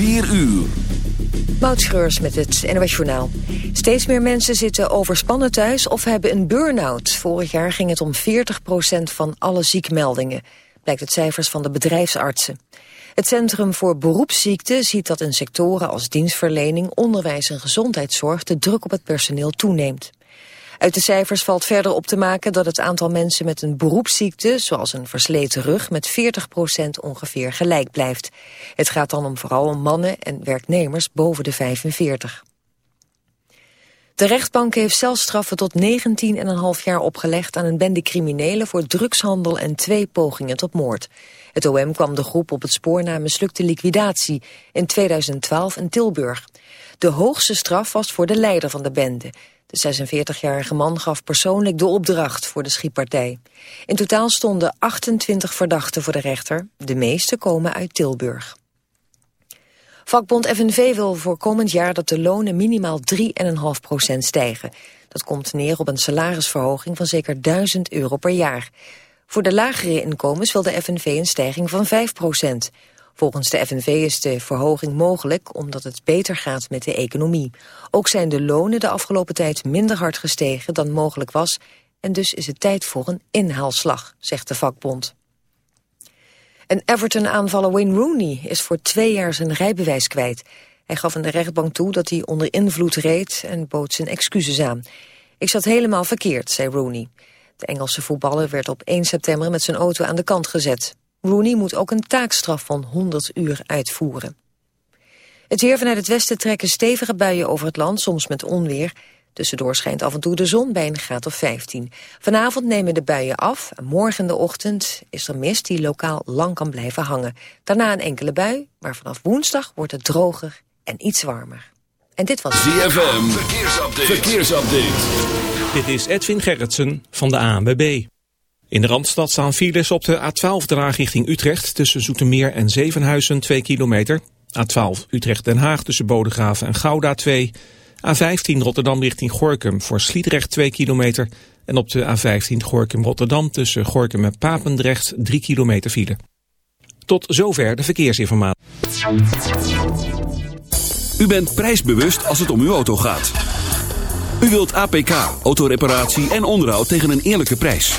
4 uur. Met het NOS Journaal. Steeds meer mensen zitten overspannen thuis of hebben een burn-out. Vorig jaar ging het om 40% van alle ziekmeldingen. Blijkt uit cijfers van de bedrijfsartsen. Het Centrum voor Beroepsziekten ziet dat in sectoren als dienstverlening, onderwijs en gezondheidszorg de druk op het personeel toeneemt. Uit de cijfers valt verder op te maken dat het aantal mensen met een beroepsziekte, zoals een versleten rug, met 40% ongeveer gelijk blijft. Het gaat dan om vooral om mannen en werknemers boven de 45. De rechtbank heeft celstraffen tot 19,5 jaar opgelegd aan een bende criminelen voor drugshandel en twee pogingen tot moord. Het OM kwam de groep op het spoor na mislukte liquidatie in 2012 in Tilburg. De hoogste straf was voor de leider van de bende. De 46-jarige man gaf persoonlijk de opdracht voor de schietpartij. In totaal stonden 28 verdachten voor de rechter. De meeste komen uit Tilburg. Vakbond FNV wil voor komend jaar dat de lonen minimaal 3,5% stijgen. Dat komt neer op een salarisverhoging van zeker 1000 euro per jaar. Voor de lagere inkomens wil de FNV een stijging van 5 Volgens de FNV is de verhoging mogelijk omdat het beter gaat met de economie. Ook zijn de lonen de afgelopen tijd minder hard gestegen dan mogelijk was... en dus is het tijd voor een inhaalslag, zegt de vakbond. Een Everton-aanvaller Wayne Rooney is voor twee jaar zijn rijbewijs kwijt. Hij gaf in de rechtbank toe dat hij onder invloed reed en bood zijn excuses aan. Ik zat helemaal verkeerd, zei Rooney. De Engelse voetballer werd op 1 september met zijn auto aan de kant gezet. Rooney moet ook een taakstraf van 100 uur uitvoeren. Het weer vanuit het westen trekken stevige buien over het land, soms met onweer. Tussendoor schijnt af en toe de zon bij een graad of 15. Vanavond nemen de buien af en morgen in de ochtend is er mist die lokaal lang kan blijven hangen. Daarna een enkele bui, maar vanaf woensdag wordt het droger en iets warmer. En dit was... ZFM, verkeersupdate. verkeersupdate. Dit is Edwin Gerritsen van de ANWB. In de Randstad staan files op de A12 draag richting Utrecht... tussen Zoetermeer en Zevenhuizen 2 kilometer. A12 Utrecht-Den Haag tussen Bodegraven en Gouda 2. A15 Rotterdam richting Gorkum voor Sliedrecht 2 kilometer. En op de A15 Gorkum-Rotterdam tussen Gorkum en Papendrecht 3 kilometer file. Tot zover de verkeersinformatie. U bent prijsbewust als het om uw auto gaat. U wilt APK, autoreparatie en onderhoud tegen een eerlijke prijs.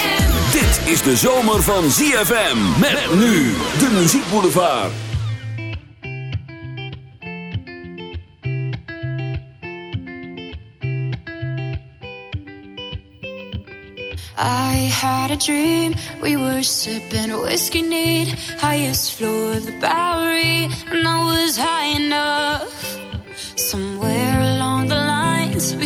Is de zomer van ZFM. Met nu de muziekboulevard. I had a dream. We were sipping whiskey neat, highest floor of the Bowery, and I was high enough. Somewhere along the lines, we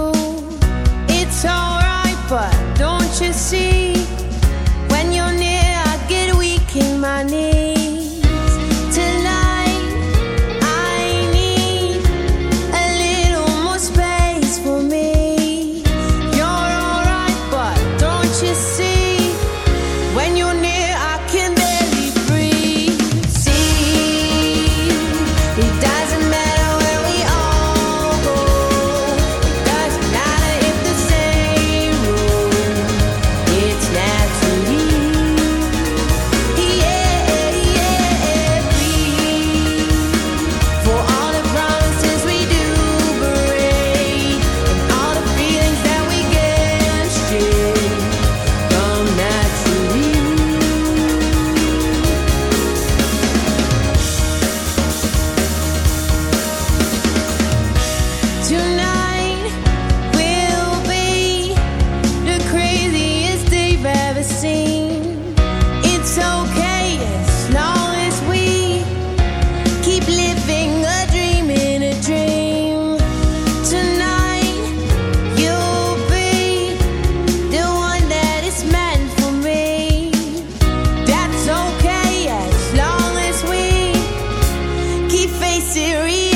serious.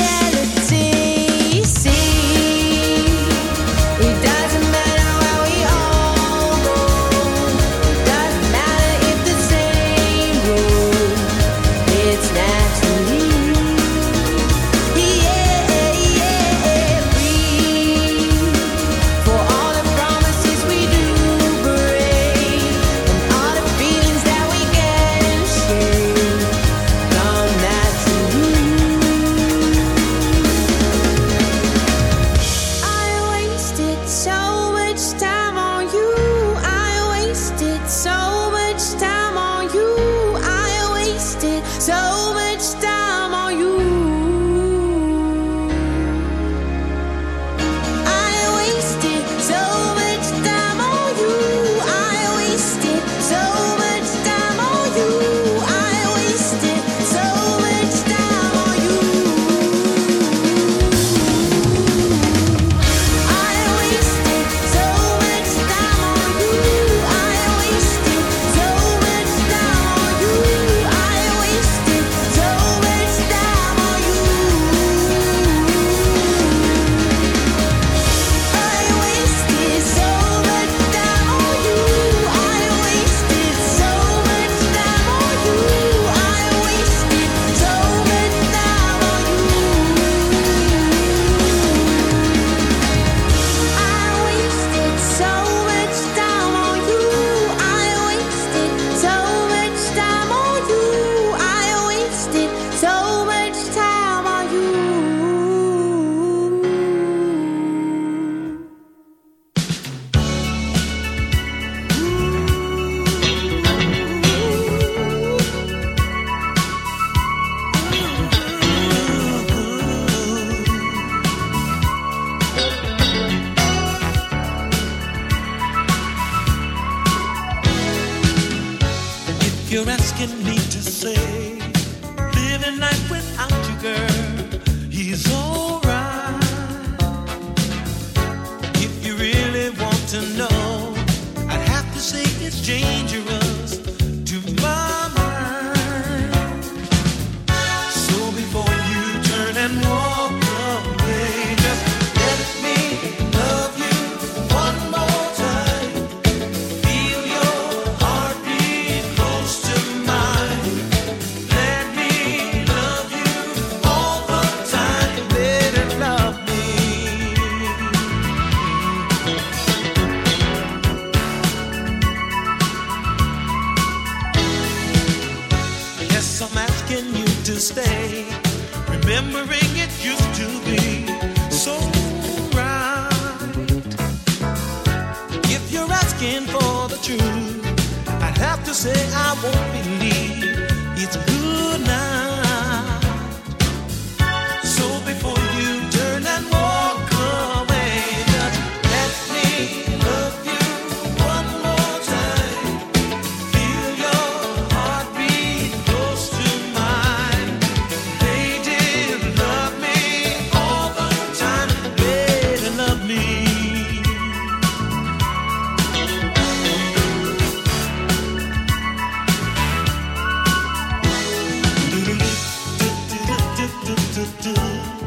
to do.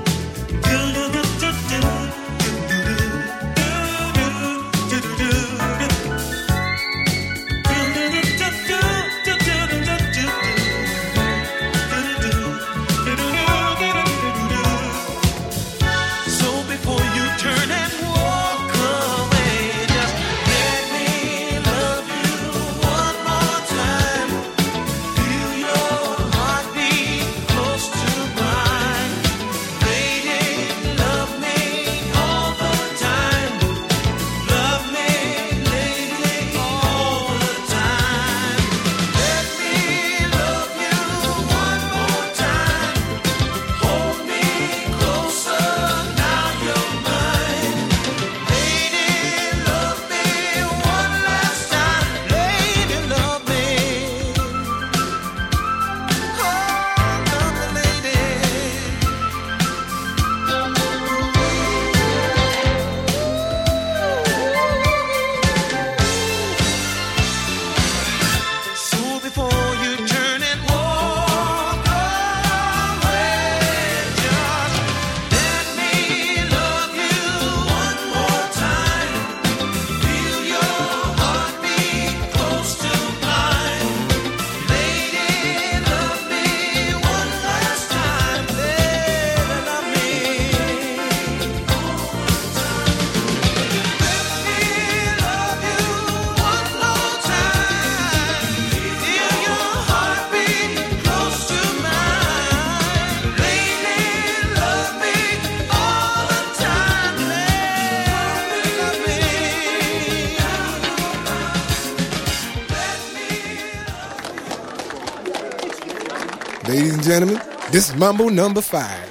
Ladies and gentlemen, this is Mumble number five.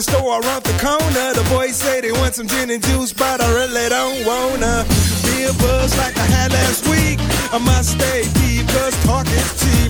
Liquor store around the corner. The boys say they want some gin and juice, but I really don't wanna be a buzz like I had last week. I must stay deep, cause talk is cheap.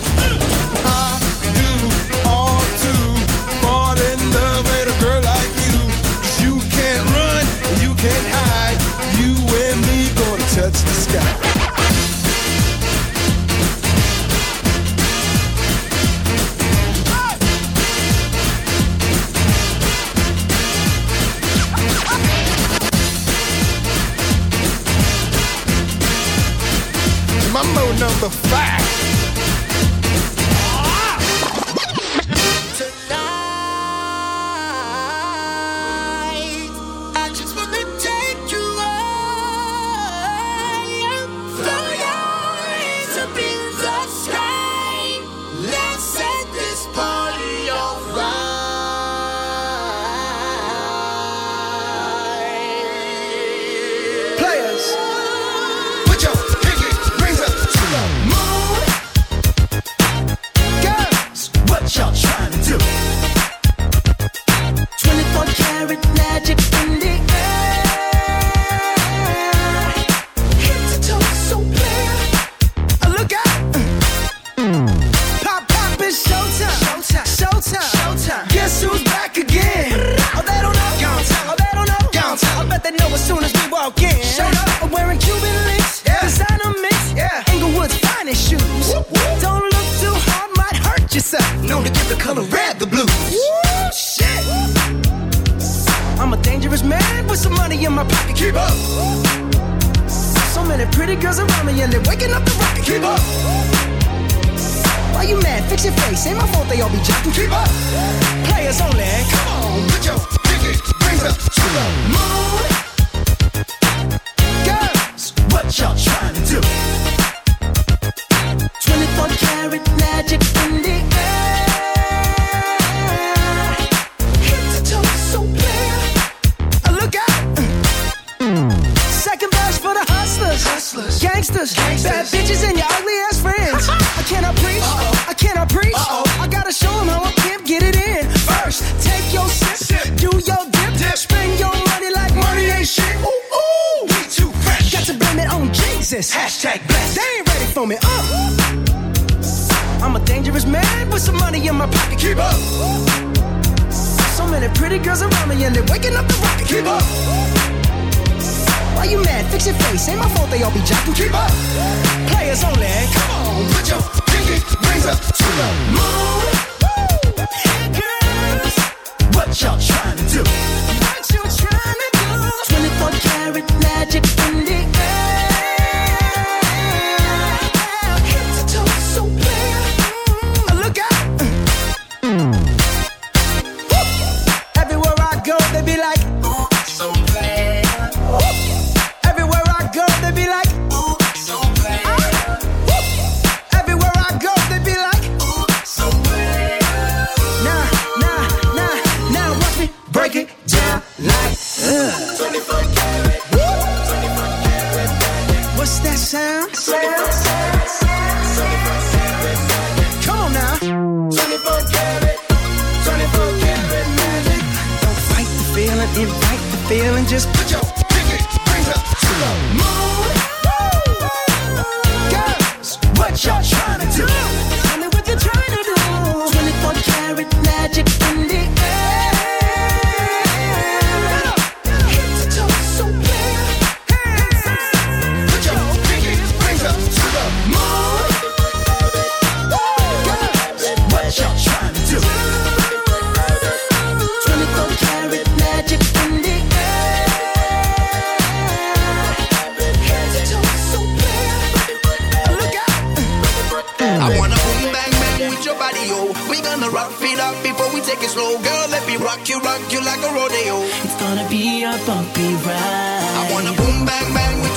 of the fact. dangerous mad with some money in my pocket. Keep up. So many pretty girls around me and they're waking up the rocket. Keep up. Why you mad? Fix your face. Ain't my fault they all be jacking. Keep up. Players only. Come on, put your pinky rings up to the moon. Hey girls, what y'all trying to do? What you trying to do? 24 karat magic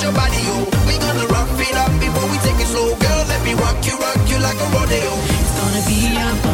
We gonna rock it up we slow, girl. Let me rock you, rock you like a rodeo. It's gonna be a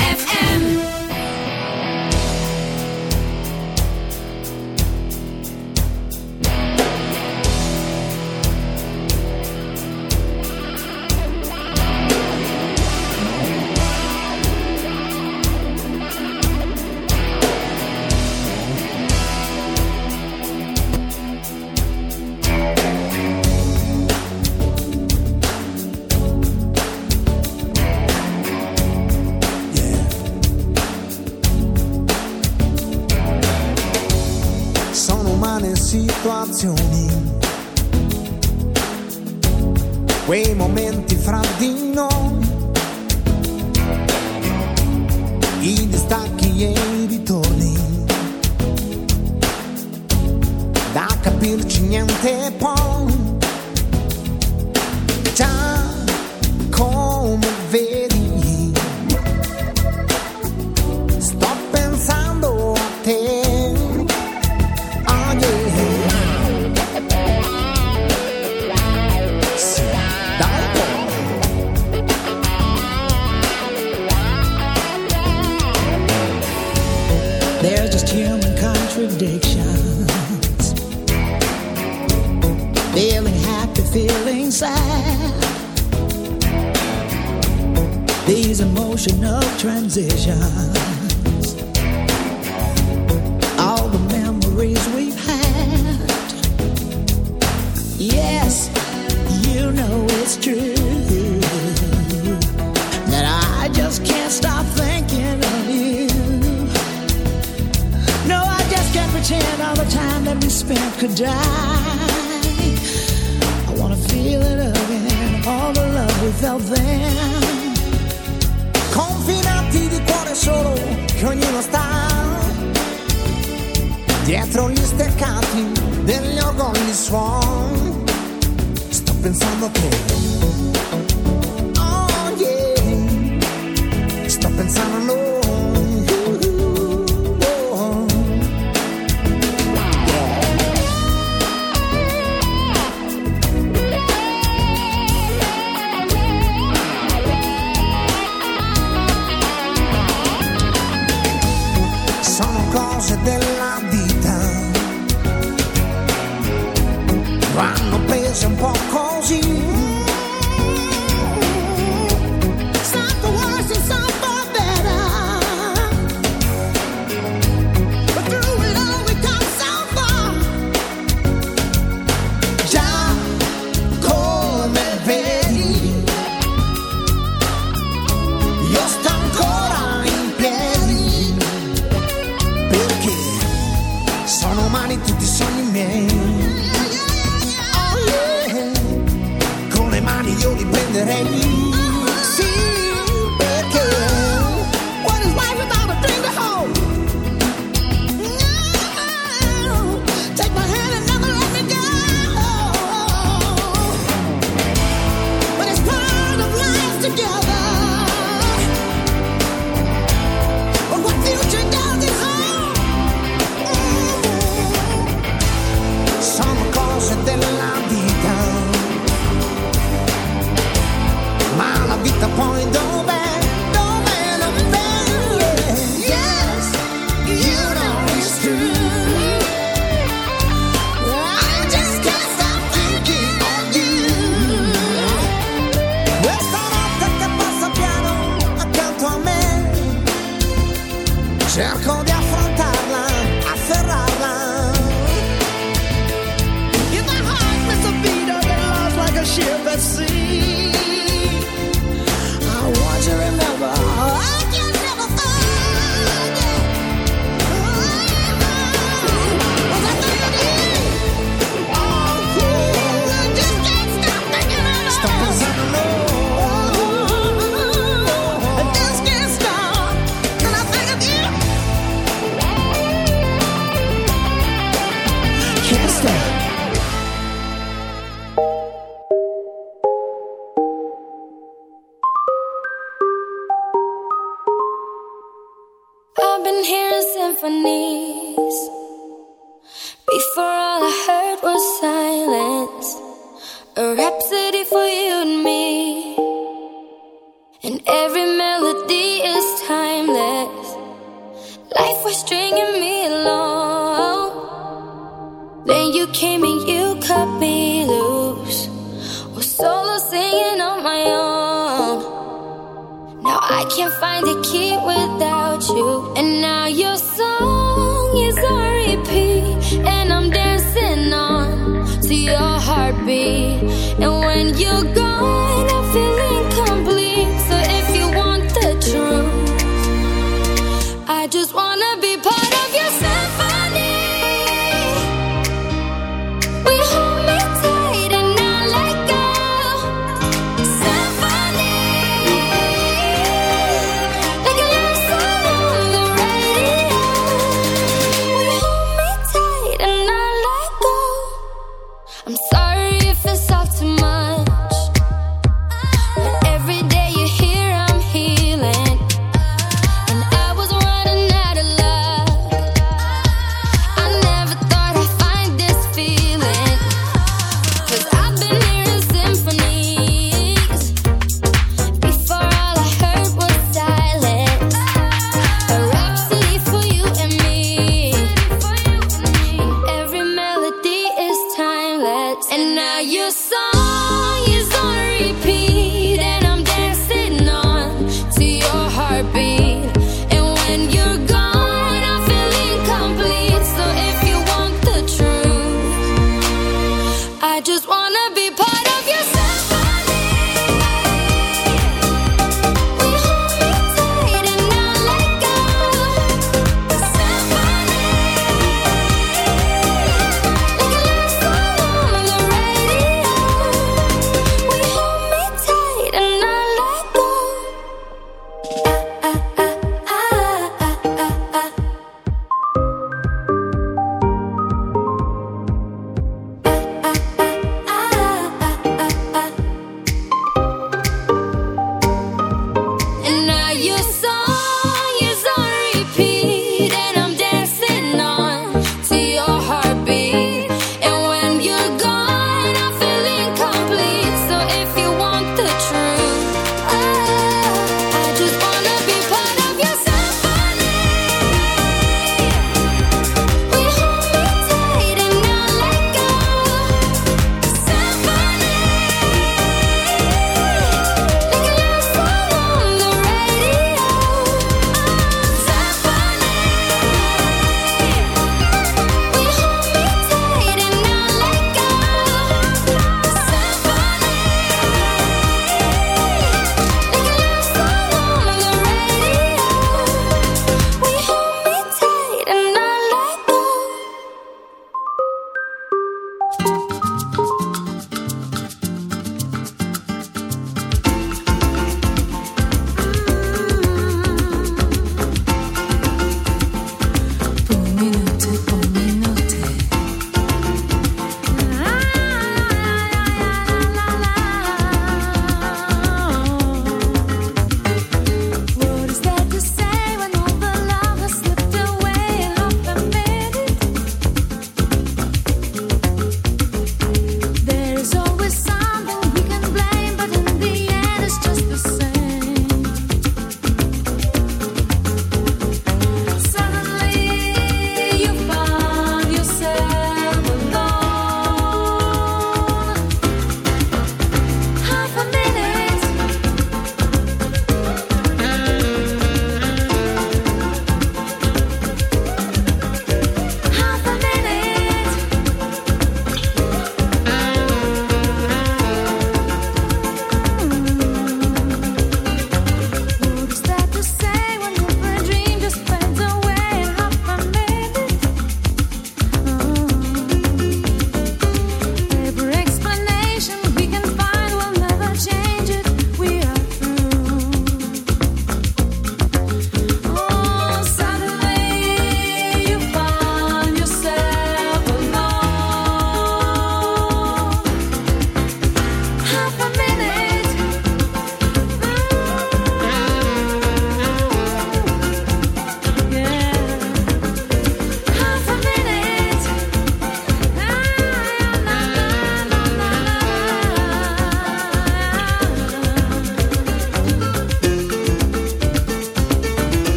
quei momenti fra di che ognuno sta dietro gli steccati degli organi suon. Sto pensando a te. Oh yeah. Sto pensando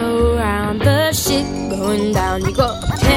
around the ship going down you go.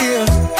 Yeah.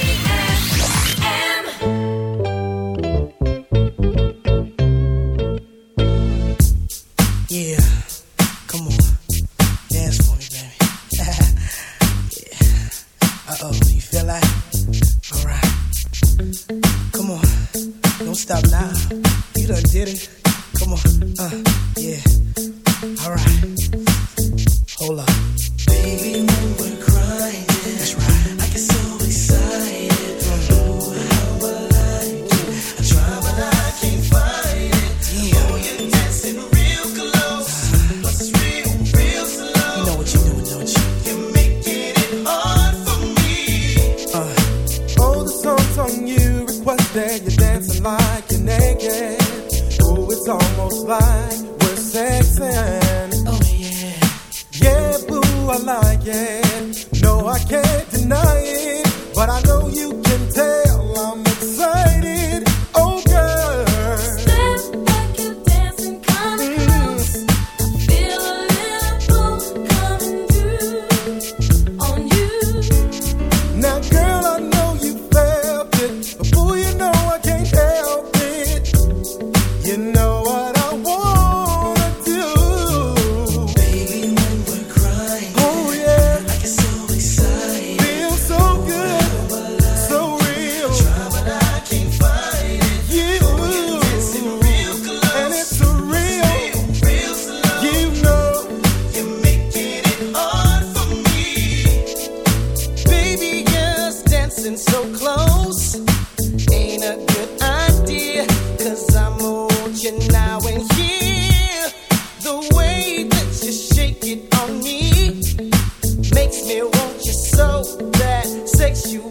so that sexual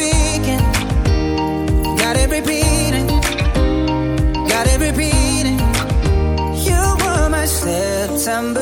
September